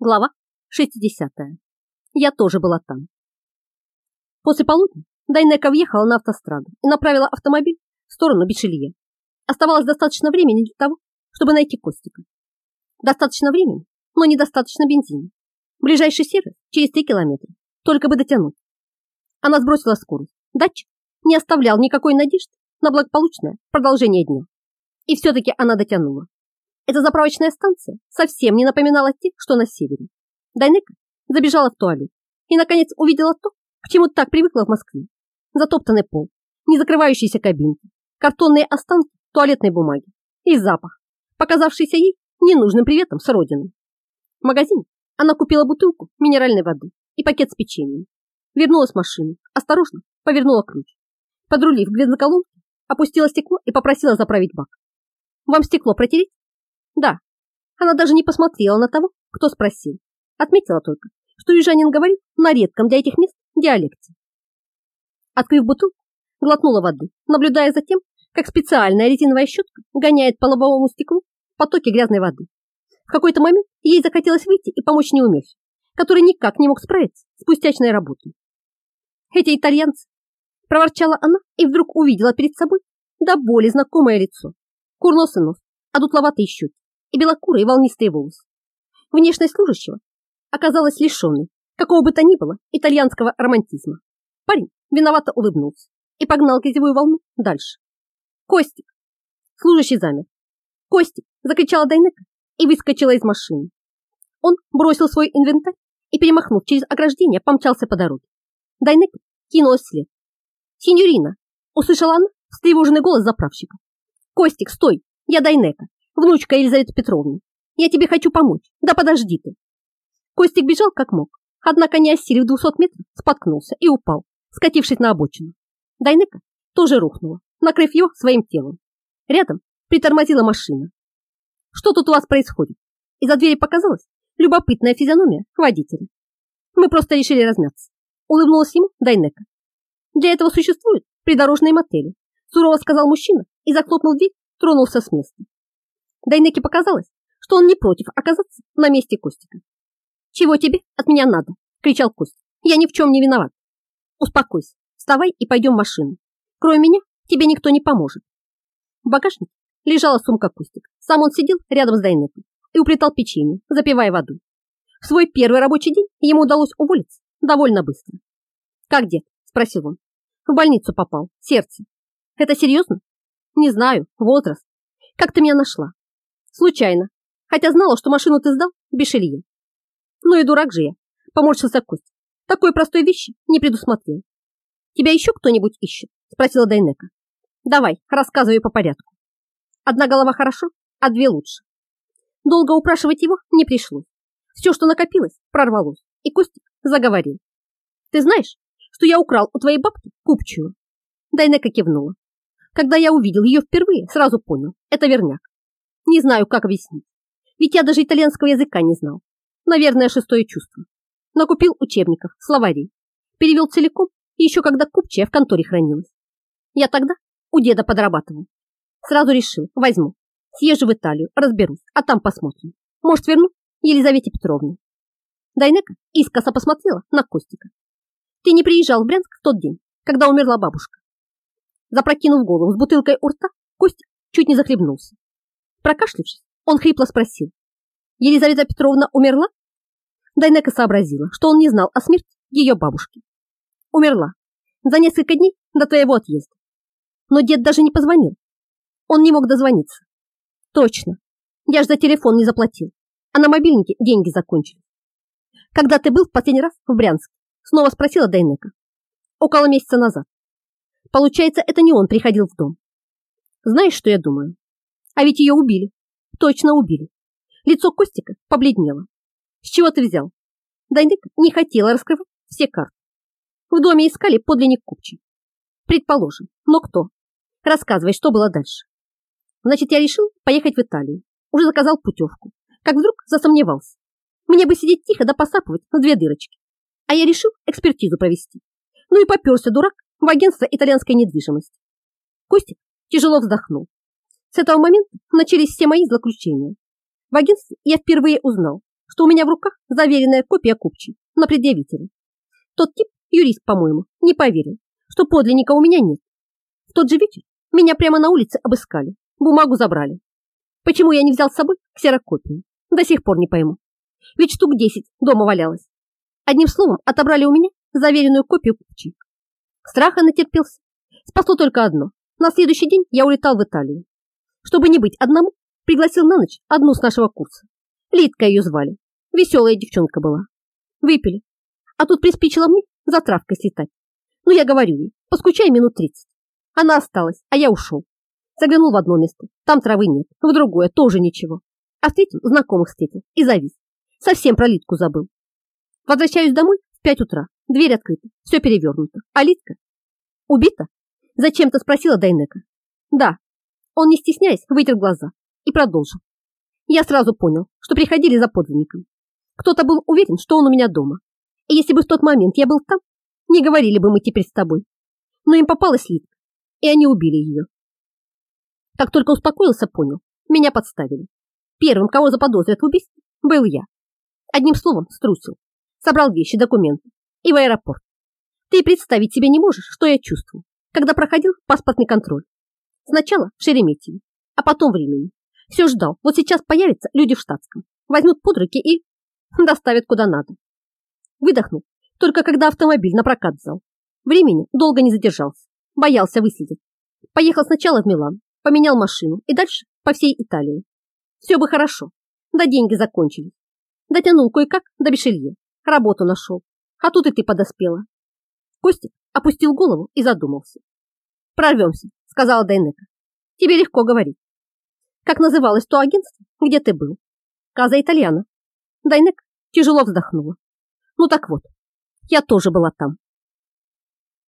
Глава 60. Я тоже была там. После полудня Дайнека въехала на автостраду и направила автомобиль в сторону Бичелье. Оставалось достаточно времени для того, чтобы найти Костика. Достаточно времени, но недостаточно бензина. Ближайший сервис через 3 километра, только бы дотянуть. Она сбросила скорость. Датчик не оставлял никакой надежды на благополучное продолжение дня. И все-таки она дотянула. Эта заправочная станция совсем не напоминала те, что на севере. Дайнека забежала в туалет и, наконец, увидела то, к чему так привыкла в Москве. Затоптанный пол, не закрывающиеся кабинки, картонные останки туалетной бумаги и запах, показавшийся ей ненужным приветом с родины. В магазине она купила бутылку минеральной воды и пакет с печеньем. Вернулась в машину, осторожно повернула ключ. Подрулив к бензоколонке, опустила стекло и попросила заправить бак. «Вам стекло протереть?» Да, она даже не посмотрела на того, кто спросил. Отметила только, что южанин говорит на редком для этих мест диалекте. Открыв бутылку, глотнула воды, наблюдая за тем, как специальная резиновая щетка гоняет по лобовому стеклу потоки грязной воды. В какой-то момент ей захотелось выйти и помочь неумехе, который никак не мог справиться с пустячной работой. Эти итальянцы, проворчала она и вдруг увидела перед собой до боли знакомое лицо, курносый нос, одутловатые щеки, и белокурые волнистые волосы. Внешность служащего оказалась лишенной какого бы то ни было итальянского романтизма. Парень виновато улыбнулся и погнал грязевую волну дальше. «Костик!» Служащий замер. «Костик!» – закричала Дайнека и выскочила из машины. Он бросил свой инвентарь и, перемахнув через ограждение, помчался по дороге. Дайнека кинулась вслед. «Синьорина!» – услышала она встревоженный голос заправщика. «Костик, стой! Я Дайнека! Внучка Елизаветы Петровны. Я тебе хочу помочь. Да подожди ты. Костик бежал как мог, однако не осилив 200 метров, споткнулся и упал, скатившись на обочину. Дайнека тоже рухнула, накрыв его своим телом. Рядом притормозила машина. Что тут у вас происходит? Из-за двери показалась любопытная физиономия водителя. Мы просто решили размяться. Улыбнулась ему Дайнека. Для этого существуют придорожные мотели. Сурово сказал мужчина и захлопнул дверь, тронулся с места. Дайнеке показалось, что он не против оказаться на месте Костика. «Чего тебе от меня надо?» – кричал Кость. «Я ни в чем не виноват. Успокойся, вставай и пойдем в машину. Кроме меня тебе никто не поможет». В багажнике лежала сумка Костика. Сам он сидел рядом с Дайнекой и уплетал печенье, запивая воду. В свой первый рабочий день ему удалось уволиться довольно быстро. «Как дед?» – спросил он. «В больницу попал. Сердце. Это серьезно?» «Не знаю. Возраст. Как ты меня нашла?» Случайно. Хотя знала, что машину ты сдал без шелья. Ну и дурак же я, поморщился Кость. Такой простой вещи не предусмотрел. Тебя еще кто-нибудь ищет? Спросила Дайнека. Давай, рассказывай по порядку. Одна голова хорошо, а две лучше. Долго упрашивать его не пришлось. Все, что накопилось, прорвалось, и Костик заговорил. Ты знаешь, что я украл у твоей бабки купчую? Дайнека кивнула. Когда я увидел ее впервые, сразу понял, это верняк. Не знаю, как объяснить. Ведь я даже итальянского языка не знал. Наверное, шестое чувство. Накупил учебников, словарей. Перевел целиком, еще когда купчая в конторе хранилась. Я тогда у деда подрабатывал. Сразу решил, возьму. Съезжу в Италию, разберусь, а там посмотрим. Может, верну Елизавете Петровне. Дайнека искоса посмотрела на Костика. Ты не приезжал в Брянск в тот день, когда умерла бабушка. Запрокинув голову с бутылкой у рта, Костик чуть не захлебнулся. Прокашлявшись, он хрипло спросил. Елизавета Петровна умерла? Дайнека сообразила, что он не знал о смерти ее бабушки. Умерла. За несколько дней до твоего отъезда. Но дед даже не позвонил. Он не мог дозвониться. Точно. Я ж за телефон не заплатил. А на мобильнике деньги закончились. Когда ты был в последний раз в Брянске? Снова спросила Дайнека. Около месяца назад. Получается, это не он приходил в дом. Знаешь, что я думаю? А ведь ее убили. Точно убили. Лицо Костика побледнело. С чего ты взял? Дайнык не хотела раскрывать все карты. В доме искали подлинник купчий. Предположим. Но кто? Рассказывай, что было дальше. Значит, я решил поехать в Италию. Уже заказал путевку. Как вдруг засомневался. Мне бы сидеть тихо да посапывать на две дырочки. А я решил экспертизу провести. Ну и поперся дурак в агентство итальянской недвижимости. Костик тяжело вздохнул. С этого момента начались все мои злоключения. В агентстве я впервые узнал, что у меня в руках заверенная копия купчей на предъявителя. Тот тип, юрист, по-моему, не поверил, что подлинника у меня нет. В тот же вечер меня прямо на улице обыскали, бумагу забрали. Почему я не взял с собой ксерокопию? До сих пор не пойму. Ведь штук десять дома валялось. Одним словом, отобрали у меня заверенную копию купчей. Страха натерпелся. Спасло только одно. На следующий день я улетал в Италию. Чтобы не быть одному, пригласил на ночь одну с нашего курса. Лидка ее звали. Веселая девчонка была. Выпили. А тут приспичило мне за травкой слетать. Ну, я говорю ей, поскучай минут тридцать. Она осталась, а я ушел. Заглянул в одно место, там травы нет, в другое тоже ничего. А в знакомых встретил и завис. Совсем про Литку забыл. Возвращаюсь домой в пять утра. Дверь открыта, все перевернуто. А Литка? Убита? Зачем-то спросила Дайнека. Да. Он, не стесняясь, вытер глаза и продолжил. Я сразу понял, что приходили за подлинником. Кто-то был уверен, что он у меня дома. И если бы в тот момент я был там, не говорили бы мы теперь с тобой. Но им попалась Литка, и они убили ее. Как только успокоился, понял, меня подставили. Первым, кого заподозрят в убийстве, был я. Одним словом, струсил. Собрал вещи, документы и в аэропорт. Ты представить себе не можешь, что я чувствовал, когда проходил паспортный контроль. Сначала в Шереметьеве, а потом в Римени. Все ждал, вот сейчас появятся люди в штатском, возьмут под руки и доставят куда надо. Выдохнул, только когда автомобиль на прокат взял. В Римени долго не задержался, боялся выследить. Поехал сначала в Милан, поменял машину и дальше по всей Италии. Все бы хорошо, да деньги закончились. Дотянул кое-как до Бешелье, работу нашел, а тут и ты подоспела. Костик опустил голову и задумался. «Прорвемся», — сказала Дайнека. «Тебе легко говорить. Как называлось то агентство, где ты был?» «Каза Итальяна». Дайнека тяжело вздохнула. «Ну так вот, я тоже была там.